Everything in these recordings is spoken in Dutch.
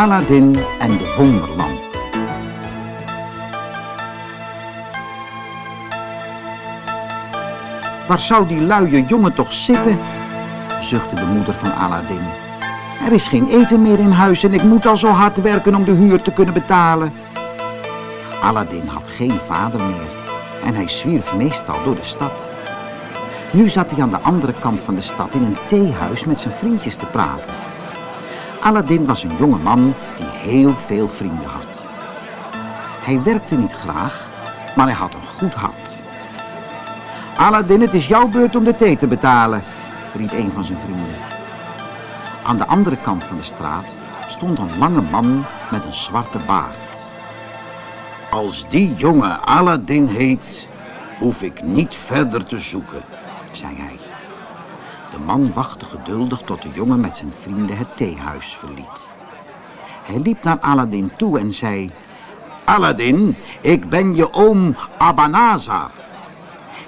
Aladdin en de wonderlamp. Waar zou die luie jongen toch zitten? zuchtte de moeder van Aladdin. Er is geen eten meer in huis en ik moet al zo hard werken om de huur te kunnen betalen. Aladdin had geen vader meer en hij zwierf meestal door de stad. Nu zat hij aan de andere kant van de stad in een theehuis met zijn vriendjes te praten. Aladdin was een jonge man die heel veel vrienden had. Hij werkte niet graag, maar hij had een goed hart. Aladdin, het is jouw beurt om de thee te betalen, riep een van zijn vrienden. Aan de andere kant van de straat stond een lange man met een zwarte baard. Als die jongen Aladdin heet, hoef ik niet verder te zoeken, zei hij. De man wachtte geduldig tot de jongen met zijn vrienden het theehuis verliet. Hij liep naar Aladdin toe en zei... Aladdin, ik ben je oom Abanazar.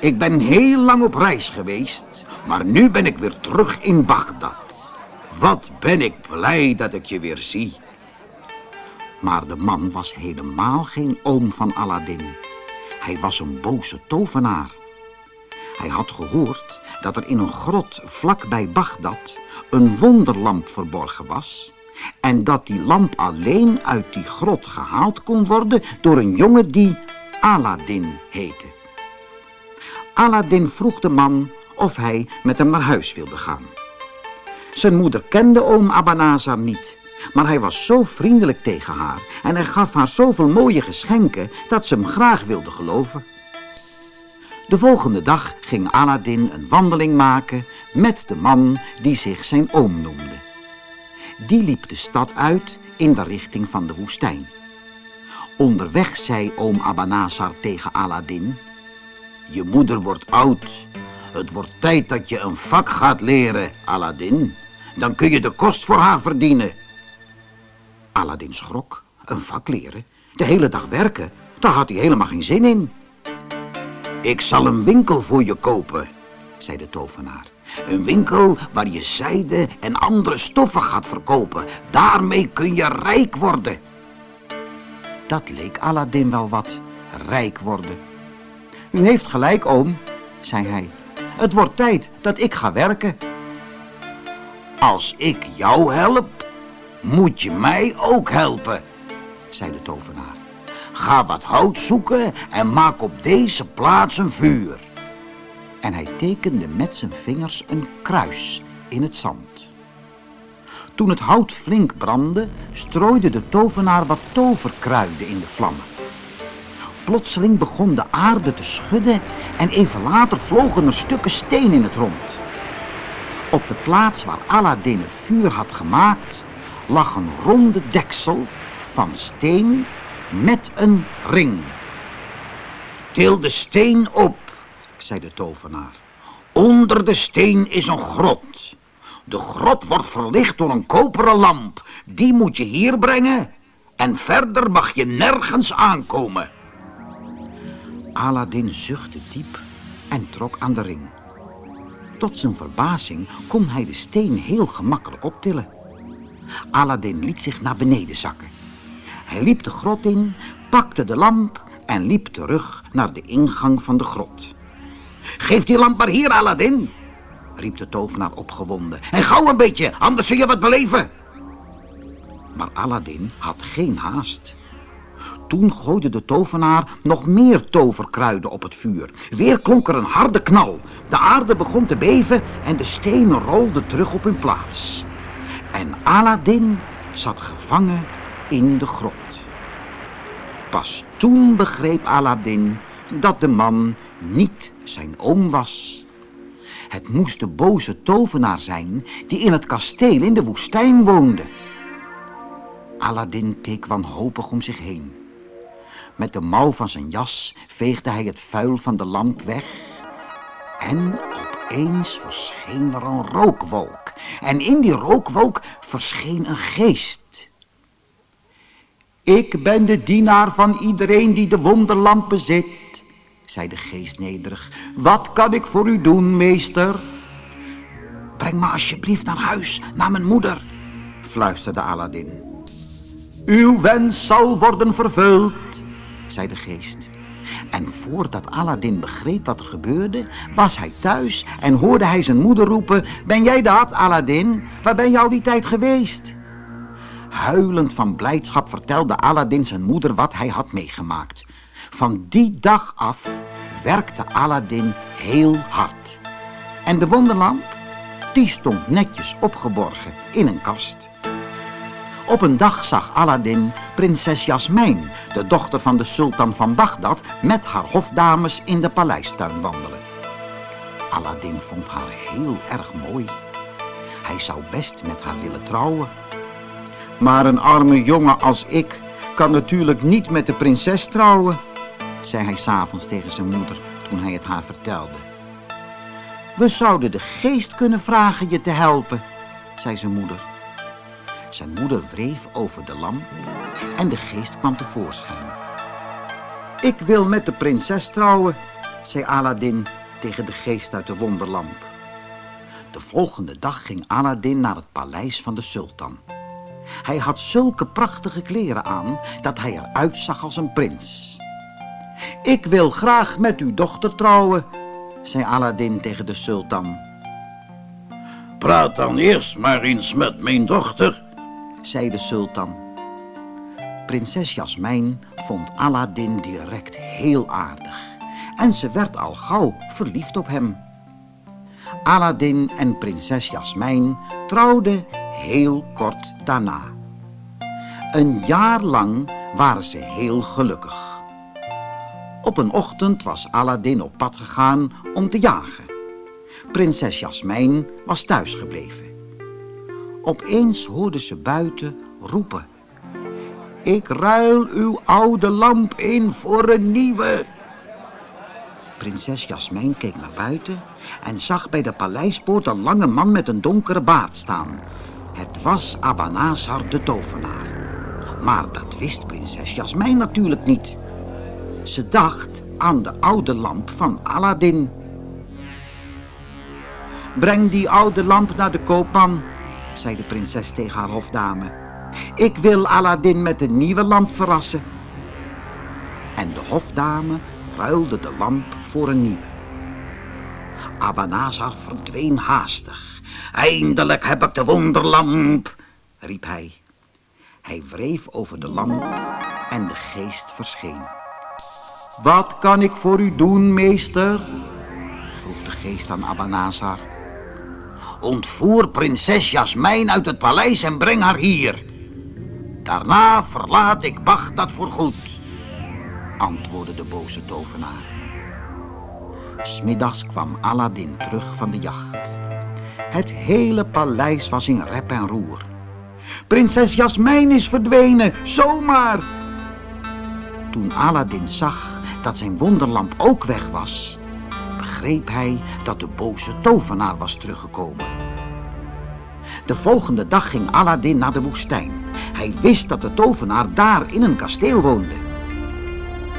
Ik ben heel lang op reis geweest, maar nu ben ik weer terug in Bagdad. Wat ben ik blij dat ik je weer zie. Maar de man was helemaal geen oom van Aladdin. Hij was een boze tovenaar. Hij had gehoord dat er in een grot vlak bij Bagdad een wonderlamp verborgen was... en dat die lamp alleen uit die grot gehaald kon worden door een jongen die Aladdin heette. Aladdin vroeg de man of hij met hem naar huis wilde gaan. Zijn moeder kende oom Abanazar niet, maar hij was zo vriendelijk tegen haar en hij gaf haar zoveel mooie geschenken dat ze hem graag wilde geloven. De volgende dag ging Aladdin een wandeling maken met de man die zich zijn oom noemde. Die liep de stad uit in de richting van de woestijn. Onderweg zei oom Abanazar tegen Aladdin... Je moeder wordt oud. Het wordt tijd dat je een vak gaat leren, Aladdin. Dan kun je de kost voor haar verdienen. Aladdin schrok. Een vak leren? De hele dag werken? Daar had hij helemaal geen zin in. Ik zal een winkel voor je kopen, zei de tovenaar. Een winkel waar je zijde en andere stoffen gaat verkopen. Daarmee kun je rijk worden. Dat leek Aladdin wel wat, rijk worden. U heeft gelijk, oom, zei hij. Het wordt tijd dat ik ga werken. Als ik jou help, moet je mij ook helpen, zei de tovenaar. Ga wat hout zoeken en maak op deze plaats een vuur. En hij tekende met zijn vingers een kruis in het zand. Toen het hout flink brandde, strooide de tovenaar wat toverkruiden in de vlammen. Plotseling begon de aarde te schudden en even later vlogen er stukken steen in het rond. Op de plaats waar Aladdin het vuur had gemaakt, lag een ronde deksel van steen met een ring. Til de steen op, zei de tovenaar. Onder de steen is een grot. De grot wordt verlicht door een koperen lamp. Die moet je hier brengen en verder mag je nergens aankomen. Aladdin zuchtte diep en trok aan de ring. Tot zijn verbazing kon hij de steen heel gemakkelijk optillen. Aladdin liet zich naar beneden zakken. Hij liep de grot in, pakte de lamp en liep terug naar de ingang van de grot. Geef die lamp maar hier, Aladdin, riep de tovenaar opgewonden. En gauw een beetje, anders zul je wat beleven. Maar Aladdin had geen haast. Toen gooide de tovenaar nog meer toverkruiden op het vuur. Weer klonk er een harde knal. De aarde begon te beven en de stenen rolden terug op hun plaats. En Aladdin zat gevangen in de grot. Pas toen begreep Aladdin dat de man niet zijn oom was. Het moest de boze tovenaar zijn die in het kasteel in de woestijn woonde. Aladdin keek wanhopig om zich heen. Met de mouw van zijn jas veegde hij het vuil van de lamp weg. En opeens verscheen er een rookwolk. En in die rookwolk verscheen een geest. Ik ben de dienaar van iedereen die de wonderlamp bezit, zei de geest nederig. Wat kan ik voor u doen, meester? Breng me alsjeblieft naar huis, naar mijn moeder, fluisterde Aladdin. Uw wens zal worden vervuld, zei de geest. En voordat Aladdin begreep wat er gebeurde, was hij thuis en hoorde hij zijn moeder roepen... Ben jij dat, Aladdin? Waar ben je al die tijd geweest? Huilend van blijdschap vertelde Aladdin zijn moeder wat hij had meegemaakt. Van die dag af werkte Aladdin heel hard. En de wonderlamp, die stond netjes opgeborgen in een kast. Op een dag zag Aladdin prinses Jasmijn, de dochter van de sultan van Bagdad, met haar hofdames in de paleistuin wandelen. Aladdin vond haar heel erg mooi. Hij zou best met haar willen trouwen. Maar een arme jongen als ik kan natuurlijk niet met de prinses trouwen, zei hij s'avonds tegen zijn moeder toen hij het haar vertelde. We zouden de geest kunnen vragen je te helpen, zei zijn moeder. Zijn moeder wreef over de lamp en de geest kwam tevoorschijn. Ik wil met de prinses trouwen, zei Aladdin tegen de geest uit de wonderlamp. De volgende dag ging Aladdin naar het paleis van de sultan. Hij had zulke prachtige kleren aan dat hij eruit zag als een prins. Ik wil graag met uw dochter trouwen, zei Aladdin tegen de sultan. Praat dan eerst maar eens met mijn dochter, zei de sultan. Prinses Jasmijn vond Aladdin direct heel aardig en ze werd al gauw verliefd op hem. Aladdin en prinses Jasmijn trouwden heel kort daarna. Een jaar lang waren ze heel gelukkig. Op een ochtend was Aladdin op pad gegaan om te jagen. Prinses Jasmijn was thuisgebleven. Opeens hoorde ze buiten roepen. Ik ruil uw oude lamp in voor een nieuwe. Prinses Jasmijn keek naar buiten en zag bij de paleispoort een lange man met een donkere baard staan. Het was Abanazar de tovenaar. Maar dat wist prinses Jasmijn natuurlijk niet. Ze dacht aan de oude lamp van Aladdin. Breng die oude lamp naar de koopman, zei de prinses tegen haar hofdame. Ik wil Aladdin met een nieuwe lamp verrassen. En de hofdame ruilde de lamp voor een nieuwe. Abanazar verdween haastig. Eindelijk heb ik de wonderlamp, riep hij. Hij wreef over de lamp en de geest verscheen. Wat kan ik voor u doen, meester? vroeg de geest aan Abanazar. Ontvoer prinses Jasmijn uit het paleis en breng haar hier. Daarna verlaat ik Bagdad voorgoed, antwoordde de boze tovenaar. Smiddags kwam Aladdin terug van de jacht. Het hele paleis was in rep en roer. Prinses Jasmijn is verdwenen, zomaar. Toen Aladdin zag dat zijn wonderlamp ook weg was, begreep hij dat de boze tovenaar was teruggekomen. De volgende dag ging Aladdin naar de woestijn. Hij wist dat de tovenaar daar in een kasteel woonde.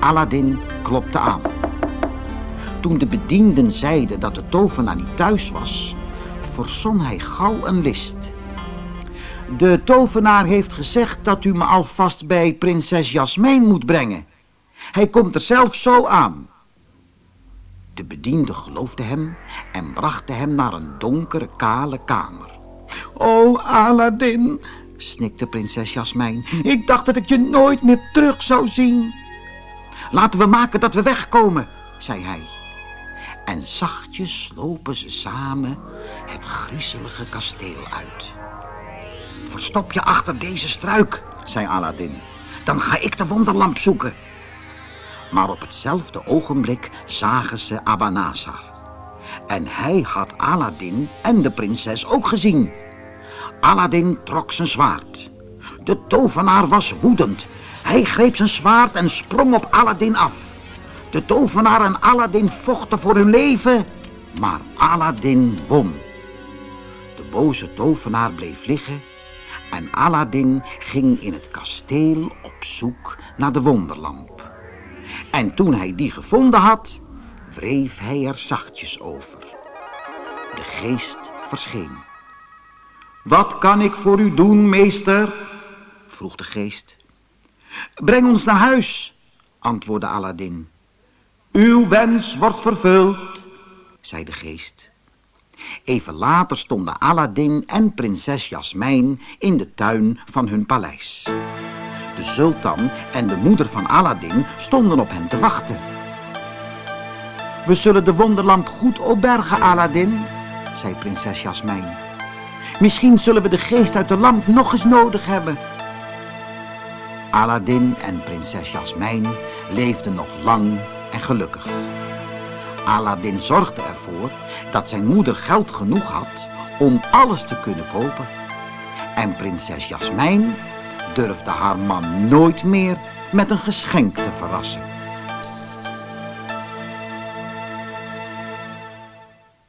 Aladdin klopte aan. Toen de bedienden zeiden dat de tovenaar niet thuis was, verzon hij gauw een list. De tovenaar heeft gezegd dat u me alvast bij prinses Jasmijn moet brengen. Hij komt er zelf zo aan. De bediende geloofde hem en bracht hem naar een donkere, kale kamer. O, Aladdin, snikte prinses Jasmijn. Ik dacht dat ik je nooit meer terug zou zien. Laten we maken dat we wegkomen, zei hij. En zachtjes slopen ze samen het griezelige kasteel uit. Verstop je achter deze struik, zei Aladdin. Dan ga ik de wonderlamp zoeken. Maar op hetzelfde ogenblik zagen ze Abanazar. En hij had Aladdin en de prinses ook gezien. Aladdin trok zijn zwaard. De tovenaar was woedend. Hij greep zijn zwaard en sprong op Aladdin af. De tovenaar en Aladdin vochten voor hun leven, maar Aladdin won. Boze tovenaar bleef liggen en Aladdin ging in het kasteel op zoek naar de wonderlamp. En toen hij die gevonden had, wreef hij er zachtjes over. De geest verscheen. Wat kan ik voor u doen, meester? vroeg de geest. Breng ons naar huis, antwoordde Aladdin. Uw wens wordt vervuld, zei de geest. Even later stonden Aladdin en prinses Jasmijn in de tuin van hun paleis. De sultan en de moeder van Aladdin stonden op hen te wachten. We zullen de wonderlamp goed opbergen, Aladdin, zei prinses Jasmijn. Misschien zullen we de geest uit de lamp nog eens nodig hebben. Aladdin en prinses Jasmijn leefden nog lang en gelukkig. Aladdin zorgde ervoor dat zijn moeder geld genoeg had om alles te kunnen kopen. En prinses Jasmijn durfde haar man nooit meer met een geschenk te verrassen.